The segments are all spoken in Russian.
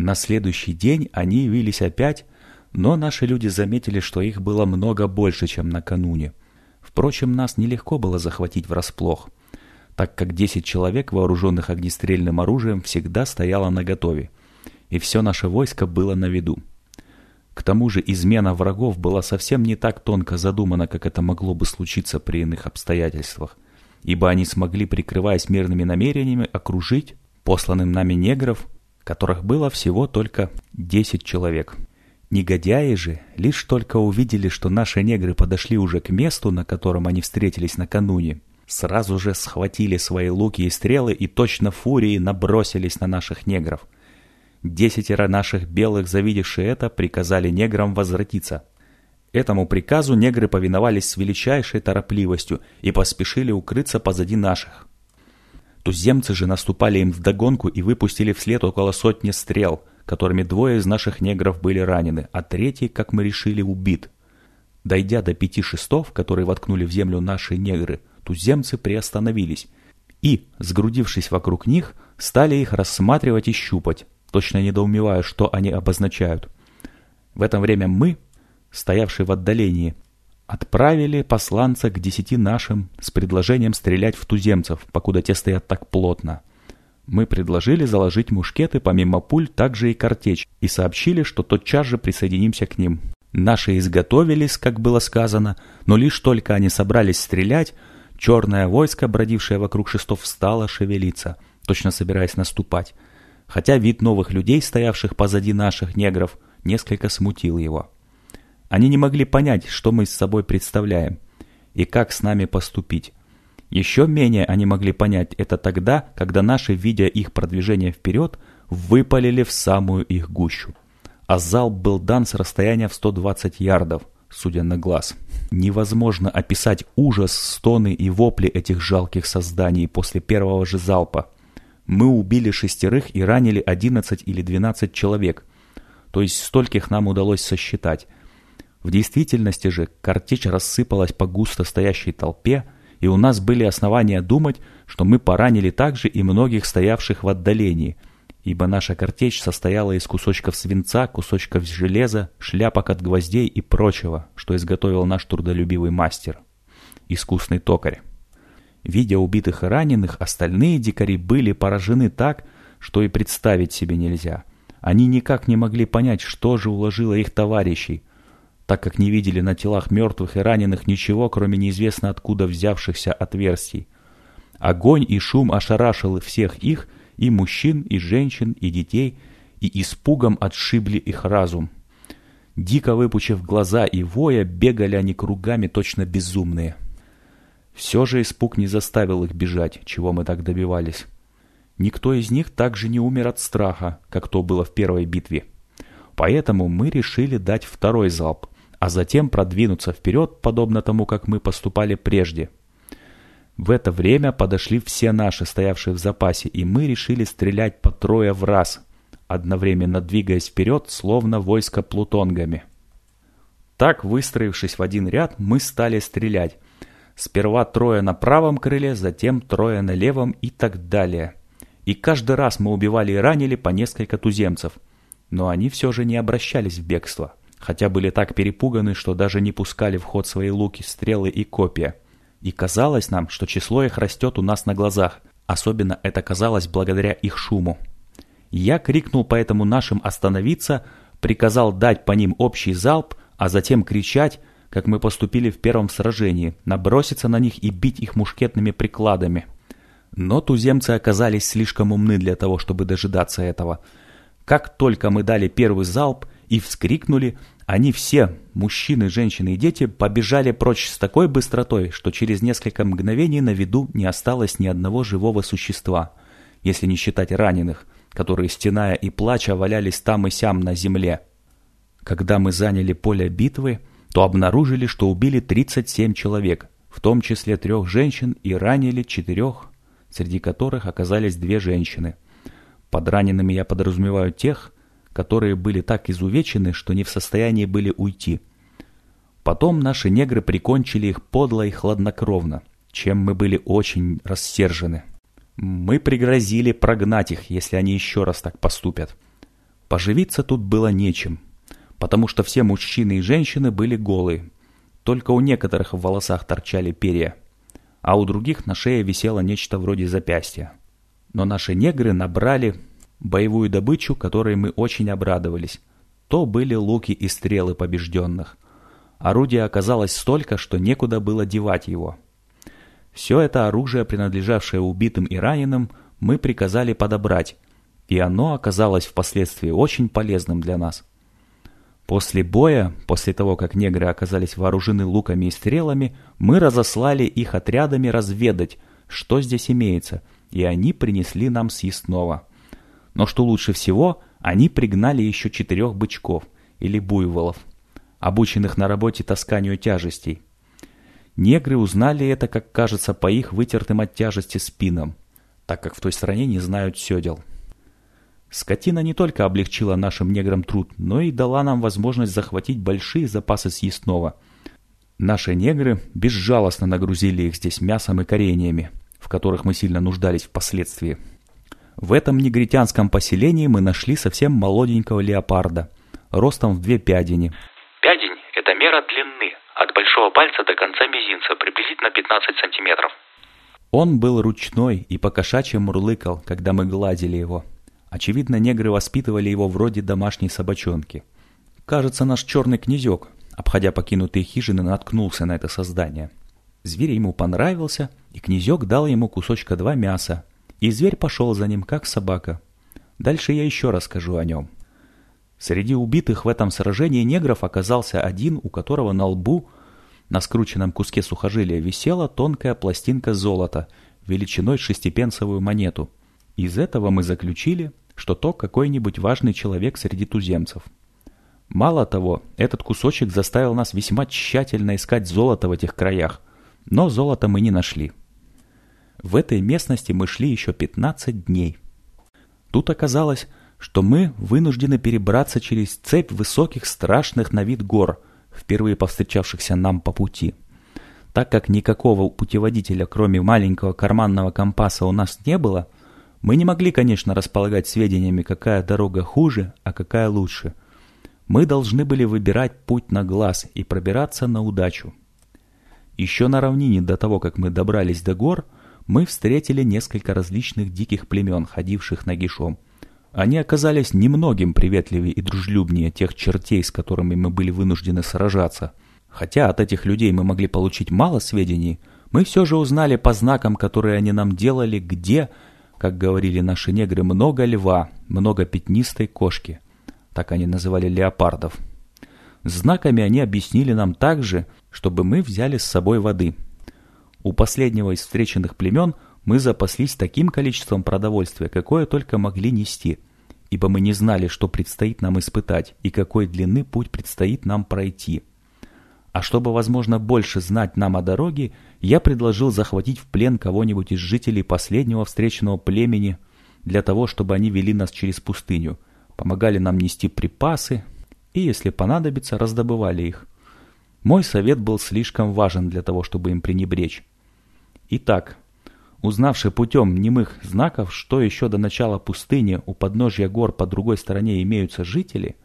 На следующий день они явились опять, но наши люди заметили, что их было много больше, чем накануне. Впрочем, нас нелегко было захватить врасплох, так как 10 человек, вооруженных огнестрельным оружием, всегда стояло наготове, и все наше войско было на виду. К тому же измена врагов была совсем не так тонко задумана, как это могло бы случиться при иных обстоятельствах, ибо они смогли, прикрываясь мирными намерениями, окружить посланным нами негров, которых было всего только 10 человек. Негодяи же лишь только увидели, что наши негры подошли уже к месту, на котором они встретились накануне, сразу же схватили свои луки и стрелы и точно фурии набросились на наших негров – Десятеро наших белых, завидевши это, приказали неграм возвратиться. Этому приказу негры повиновались с величайшей торопливостью и поспешили укрыться позади наших. Туземцы же наступали им вдогонку и выпустили вслед около сотни стрел, которыми двое из наших негров были ранены, а третий, как мы решили, убит. Дойдя до пяти шестов, которые воткнули в землю наши негры, туземцы приостановились и, сгрудившись вокруг них, стали их рассматривать и щупать, точно недоумевая, что они обозначают. В это время мы, стоявшие в отдалении, отправили посланца к десяти нашим с предложением стрелять в туземцев, покуда те стоят так плотно. Мы предложили заложить мушкеты помимо пуль также и картечь и сообщили, что тотчас же присоединимся к ним. Наши изготовились, как было сказано, но лишь только они собрались стрелять, черное войско, бродившее вокруг шестов, стало шевелиться, точно собираясь наступать хотя вид новых людей, стоявших позади наших негров, несколько смутил его. Они не могли понять, что мы с собой представляем и как с нами поступить. Еще менее они могли понять это тогда, когда наши, видя их продвижение вперед, выпалили в самую их гущу. А залп был дан с расстояния в 120 ярдов, судя на глаз. Невозможно описать ужас, стоны и вопли этих жалких созданий после первого же залпа. Мы убили шестерых и ранили одиннадцать или двенадцать человек, то есть стольких нам удалось сосчитать. В действительности же картечь рассыпалась по густо стоящей толпе, и у нас были основания думать, что мы поранили также и многих стоявших в отдалении, ибо наша картечь состояла из кусочков свинца, кусочков железа, шляпок от гвоздей и прочего, что изготовил наш трудолюбивый мастер, искусный токарь. Видя убитых и раненых, остальные дикари были поражены так, что и представить себе нельзя. Они никак не могли понять, что же уложило их товарищей, так как не видели на телах мертвых и раненых ничего, кроме неизвестно откуда взявшихся отверстий. Огонь и шум ошарашил всех их, и мужчин, и женщин, и детей, и испугом отшибли их разум. Дико выпучив глаза и воя, бегали они кругами точно безумные. Все же испуг не заставил их бежать, чего мы так добивались. Никто из них также не умер от страха, как то было в первой битве. Поэтому мы решили дать второй залп, а затем продвинуться вперед, подобно тому, как мы поступали прежде. В это время подошли все наши, стоявшие в запасе, и мы решили стрелять по трое в раз, одновременно двигаясь вперед, словно войско плутонгами. Так, выстроившись в один ряд, мы стали стрелять, Сперва трое на правом крыле, затем трое на левом и так далее. И каждый раз мы убивали и ранили по несколько туземцев. Но они все же не обращались в бегство, хотя были так перепуганы, что даже не пускали в ход свои луки, стрелы и копья. И казалось нам, что число их растет у нас на глазах. Особенно это казалось благодаря их шуму. Я крикнул поэтому нашим остановиться, приказал дать по ним общий залп, а затем кричать как мы поступили в первом сражении, наброситься на них и бить их мушкетными прикладами. Но туземцы оказались слишком умны для того, чтобы дожидаться этого. Как только мы дали первый залп и вскрикнули, они все, мужчины, женщины и дети, побежали прочь с такой быстротой, что через несколько мгновений на виду не осталось ни одного живого существа, если не считать раненых, которые, стеная и плача, валялись там и сям на земле. Когда мы заняли поле битвы, то обнаружили, что убили 37 человек, в том числе трех женщин и ранили четырех, среди которых оказались две женщины. Под ранеными я подразумеваю тех, которые были так изувечены, что не в состоянии были уйти. Потом наши негры прикончили их подло и хладнокровно, чем мы были очень рассержены. Мы пригрозили прогнать их, если они еще раз так поступят. Поживиться тут было нечем, потому что все мужчины и женщины были голые. Только у некоторых в волосах торчали перья, а у других на шее висело нечто вроде запястья. Но наши негры набрали боевую добычу, которой мы очень обрадовались. То были луки и стрелы побежденных. Орудия оказалось столько, что некуда было девать его. Все это оружие, принадлежавшее убитым и раненым, мы приказали подобрать, и оно оказалось впоследствии очень полезным для нас. После боя, после того, как негры оказались вооружены луками и стрелами, мы разослали их отрядами разведать, что здесь имеется, и они принесли нам съестного. Но что лучше всего, они пригнали еще четырех бычков, или буйволов, обученных на работе тасканию тяжестей. Негры узнали это, как кажется, по их вытертым от тяжести спинам, так как в той стране не знают седел. Скотина не только облегчила нашим неграм труд, но и дала нам возможность захватить большие запасы съестного. Наши негры безжалостно нагрузили их здесь мясом и кореньями, в которых мы сильно нуждались впоследствии. В этом негритянском поселении мы нашли совсем молоденького леопарда, ростом в две пядени. Пядень – это мера длины, от большого пальца до конца мизинца, приблизительно 15 сантиметров. Он был ручной и по-кошачьи мурлыкал, когда мы гладили его. Очевидно, негры воспитывали его вроде домашней собачонки. Кажется, наш черный князек, обходя покинутые хижины, наткнулся на это создание. Зверь ему понравился, и князек дал ему кусочка два мяса, и зверь пошел за ним, как собака. Дальше я еще расскажу о нем. Среди убитых в этом сражении негров оказался один, у которого на лбу на скрученном куске сухожилия висела тонкая пластинка золота величиной шестипенсовую монету. Из этого мы заключили, что то какой-нибудь важный человек среди туземцев. Мало того, этот кусочек заставил нас весьма тщательно искать золото в этих краях, но золота мы не нашли. В этой местности мы шли еще 15 дней. Тут оказалось, что мы вынуждены перебраться через цепь высоких страшных на вид гор, впервые повстречавшихся нам по пути. Так как никакого путеводителя, кроме маленького карманного компаса, у нас не было, мы не могли, конечно, располагать сведениями, какая дорога хуже, а какая лучше. Мы должны были выбирать путь на глаз и пробираться на удачу. Еще на равнине до того, как мы добрались до гор – мы встретили несколько различных диких племен, ходивших нагишом. Они оказались немногим приветливее и дружелюбнее тех чертей, с которыми мы были вынуждены сражаться. Хотя от этих людей мы могли получить мало сведений, мы все же узнали по знакам, которые они нам делали, где, как говорили наши негры, много льва, много пятнистой кошки. Так они называли леопардов. Знаками они объяснили нам также, чтобы мы взяли с собой воды – у последнего из встреченных племен мы запаслись таким количеством продовольствия, какое только могли нести, ибо мы не знали, что предстоит нам испытать и какой длины путь предстоит нам пройти. А чтобы, возможно, больше знать нам о дороге, я предложил захватить в плен кого-нибудь из жителей последнего встреченного племени для того, чтобы они вели нас через пустыню, помогали нам нести припасы и, если понадобится, раздобывали их. Мой совет был слишком важен для того, чтобы им пренебречь. Итак, узнавши путем немых знаков, что еще до начала пустыни у подножья гор по другой стороне имеются жители,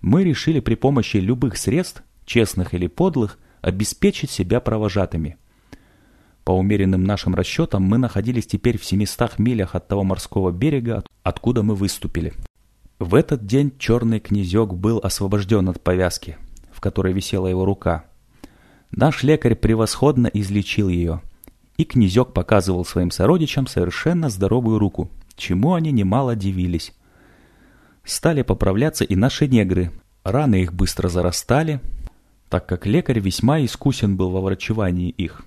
мы решили при помощи любых средств, честных или подлых, обеспечить себя провожатыми. По умеренным нашим расчетам мы находились теперь в 700 милях от того морского берега, откуда мы выступили. В этот день черный князек был освобожден от повязки – которой висела его рука. Наш лекарь превосходно излечил ее, и князек показывал своим сородичам совершенно здоровую руку, чему они немало дивились. Стали поправляться и наши негры, раны их быстро зарастали, так как лекарь весьма искусен был во врачевании их.